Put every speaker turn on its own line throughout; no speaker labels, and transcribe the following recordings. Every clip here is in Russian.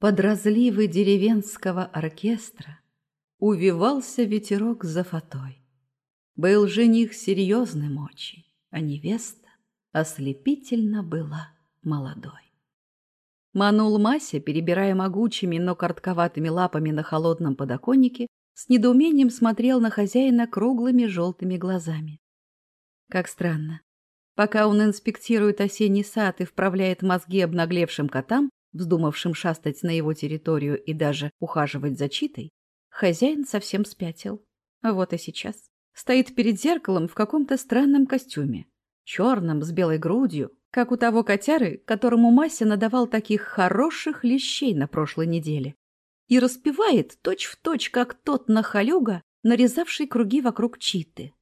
Под разливы деревенского оркестра Увивался ветерок за фатой. Был жених серьезным очень, а невеста Ослепительно была молодой. Манул Мася, перебирая могучими, но картковатыми лапами на холодном подоконнике, с недоумением смотрел на хозяина круглыми желтыми глазами. Как странно. Пока он инспектирует осенний сад и вправляет мозги обнаглевшим котам, вздумавшим шастать на его территорию и даже ухаживать за читой, хозяин совсем спятил. Вот и сейчас. Стоит перед зеркалом в каком-то странном костюме. Черном, с белой грудью, как у того котяры, которому Мася надавал таких хороших лещей на прошлой неделе. И распевает точь-в-точь, точь, как тот нахалюга, нарезавший круги вокруг читы.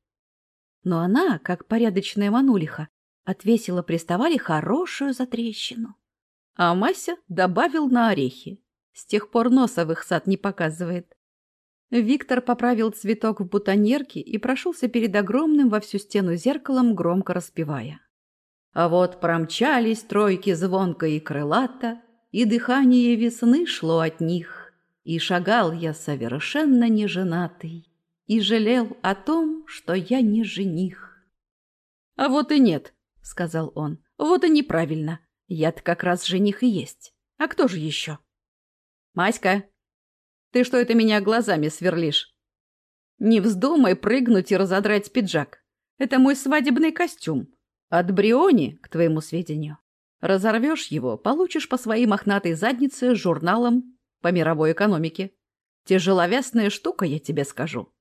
Но она, как порядочная манулиха, отвесила приставали хорошую затрещину. А Мася добавил на орехи. С тех пор носа в их сад не показывает. Виктор поправил цветок в бутоньерке и прошелся перед огромным во всю стену зеркалом, громко распевая. А вот промчались тройки звонко и крылато, и дыхание весны шло от них, и шагал я совершенно не женатый, и жалел о том, что я не жених. — А вот и нет, — сказал он, — вот и неправильно. Я-то как раз жених и есть. А кто же еще? Маська, ты что это меня глазами сверлишь? Не вздумай прыгнуть и разодрать пиджак. Это мой свадебный костюм. От Бриони, к твоему сведению. Разорвешь его, получишь по своей мохнатой заднице журналом по мировой экономике. Тяжеловесная штука, я тебе скажу.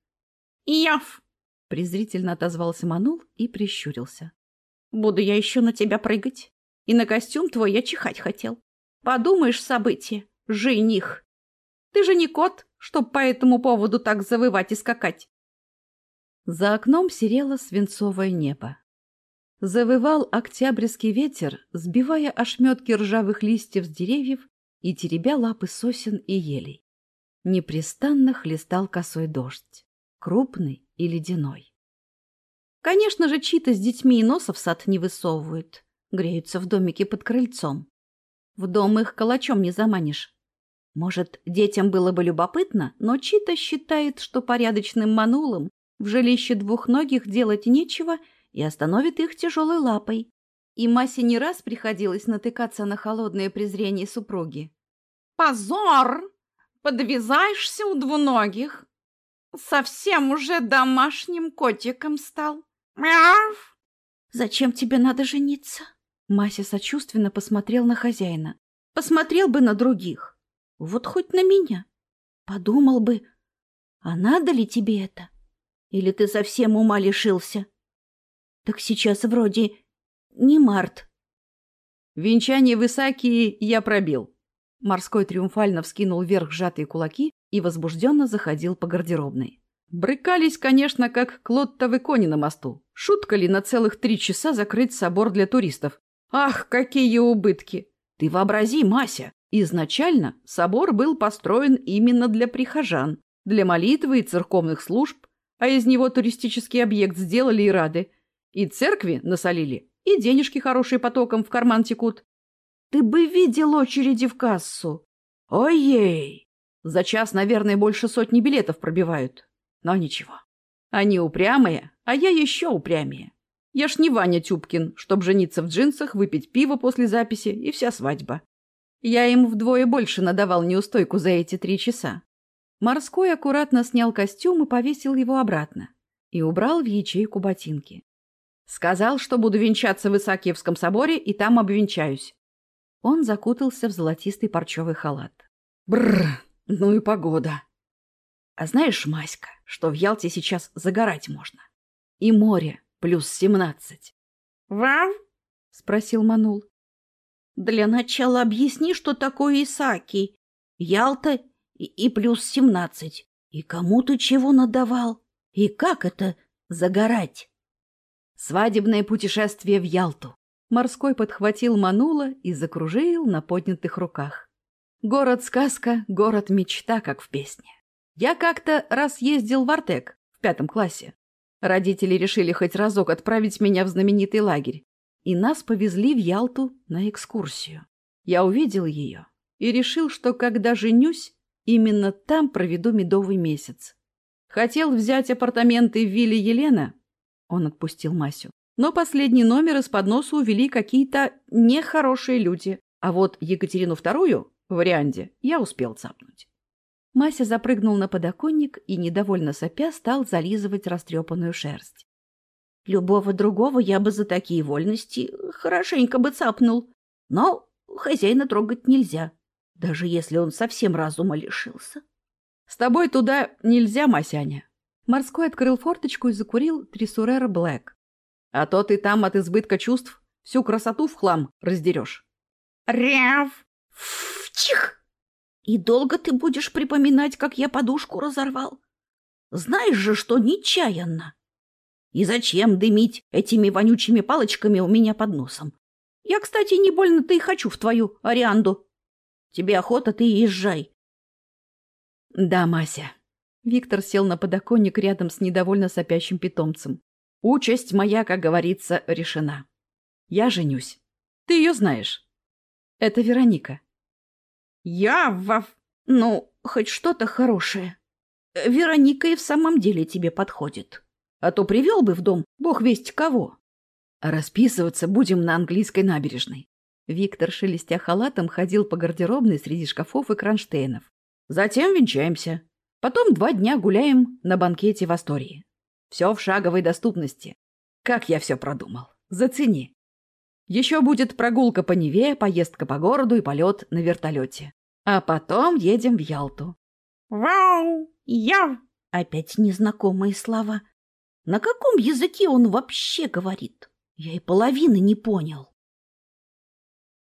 Яв!
Презрительно отозвался Манул и прищурился.
Буду я еще на тебя прыгать. И на костюм твой я чихать хотел. Подумаешь, событие. Жених. Ты же не кот, чтоб по этому поводу так завывать и скакать.
За окном серело свинцовое небо. Завывал октябрьский ветер, сбивая ошметки ржавых листьев с деревьев и теребя лапы сосен и елей. Непрестанно хлестал косой дождь, крупный и ледяной. Конечно же, чьи-то с детьми и носа в сад не высовывают греются в домике под крыльцом. В дом их калачом не заманишь. Может, детям было бы любопытно, но Чита считает, что порядочным манулам в жилище двухногих делать нечего и остановит их тяжелой лапой. И Масе не раз приходилось натыкаться на холодное презрение супруги.
«Позор! Подвязаешься у двуногих! Совсем уже домашним котиком стал! Мяв!»
«Зачем тебе надо жениться?» Мася сочувственно посмотрел на хозяина. Посмотрел бы на других. Вот хоть на меня. Подумал бы, а надо ли тебе это? Или ты совсем ума лишился? Так сейчас вроде не март. Венчание в Исаакии я пробил. Морской триумфально вскинул вверх сжатые кулаки и возбужденно заходил по гардеробной. Брыкались, конечно, как клоттовы кони на мосту. Шутка ли на целых три часа закрыть собор для туристов, Ах, какие убытки! Ты вообрази, Мася, изначально собор был построен именно для прихожан, для молитвы и церковных служб, а из него туристический объект сделали и рады. И церкви насолили, и денежки хорошие потоком в карман текут. Ты бы видел очереди в кассу. Ой-ей! За час, наверное, больше сотни билетов пробивают. Но ничего. Они упрямые, а я еще упрямее. Я ж не Ваня Тюбкин, чтоб жениться в джинсах, выпить пиво после записи и вся свадьба. Я им вдвое больше надавал неустойку за эти три часа. Морской аккуратно снял костюм и повесил его обратно. И убрал в ячейку ботинки. Сказал, что буду венчаться в Исаакиевском соборе и там обвенчаюсь. Он закутался в золотистый парчевый халат. Бррр, ну и погода. А знаешь, Маська, что в Ялте сейчас загорать можно? И море, плюс семнадцать.
«Вав?»
— спросил Манул.
«Для начала объясни, что такое Исаки. Ялта и, и плюс семнадцать. И кому ты чего надавал? И как это загорать?»
«Свадебное путешествие в Ялту». Морской подхватил Манула и закружил на поднятых руках. Город-сказка, город-мечта, как в песне. Я как-то раз ездил в Артек в пятом классе. Родители решили хоть разок отправить меня в знаменитый лагерь. и нас повезли в Ялту на экскурсию. Я увидел ее и решил, что когда женюсь, именно там проведу медовый месяц. Хотел взять апартаменты в вилле Елена. Он отпустил Масю. Но последний номер из-под носа увели какие-то нехорошие люди. А вот Екатерину вторую в варианте я успел цапнуть. Мася запрыгнул на подоконник и, недовольно сопя, стал зализывать растрепанную шерсть.
Любого другого я бы за такие вольности хорошенько бы цапнул. Но хозяина трогать нельзя, даже если он совсем разума лишился.
— С тобой туда нельзя, Масяня. Морской открыл форточку и закурил Трисурер Блэк. — А то ты там от избытка чувств всю красоту в хлам раздерешь.
— Ряв! Чих! И долго ты будешь припоминать, как я подушку разорвал? Знаешь же, что нечаянно. И зачем дымить этими вонючими палочками у меня под носом? Я, кстати, не больно-то и хочу в твою Арианду. Тебе охота, ты езжай.
Да, Мася. Виктор сел на подоконник рядом с недовольно сопящим питомцем. Участь моя, как говорится, решена. Я женюсь. Ты ее знаешь. Это Вероника.
Я во... Ну, хоть что-то хорошее. Вероника и в самом деле тебе подходит. А то привел бы в дом бог весть кого.
Расписываться будем на английской набережной. Виктор, шелестя халатом, ходил по гардеробной среди шкафов и кронштейнов. Затем венчаемся. Потом два дня гуляем на банкете в Астории. Все в шаговой доступности. Как я все продумал. Зацени. Еще будет прогулка по Неве, поездка по городу и полет на вертолете. А потом едем в Ялту.
Вау! Я! Опять незнакомые слова. На каком языке он вообще говорит? Я и половины не понял.